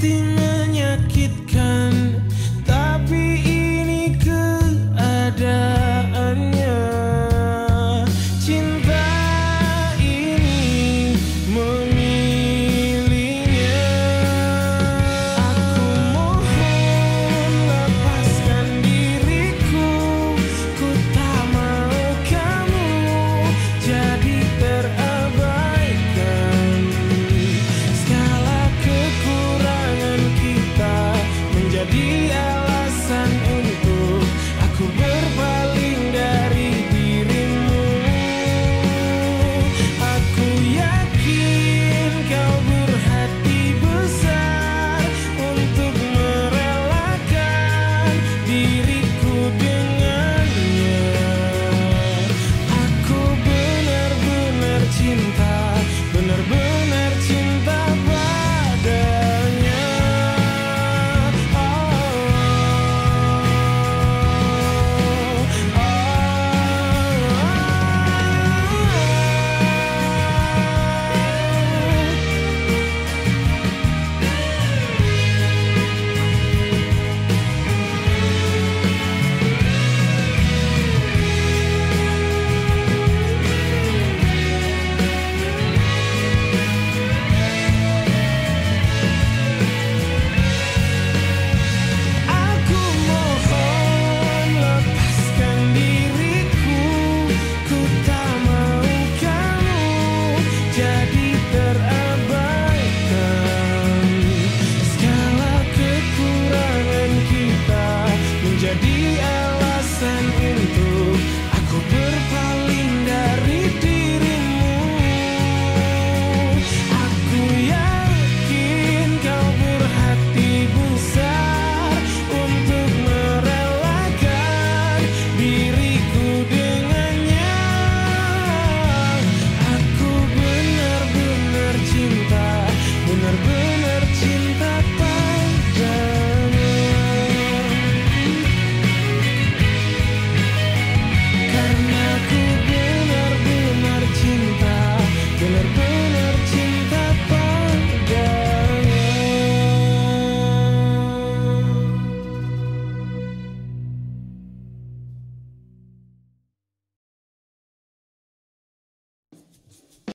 everything ter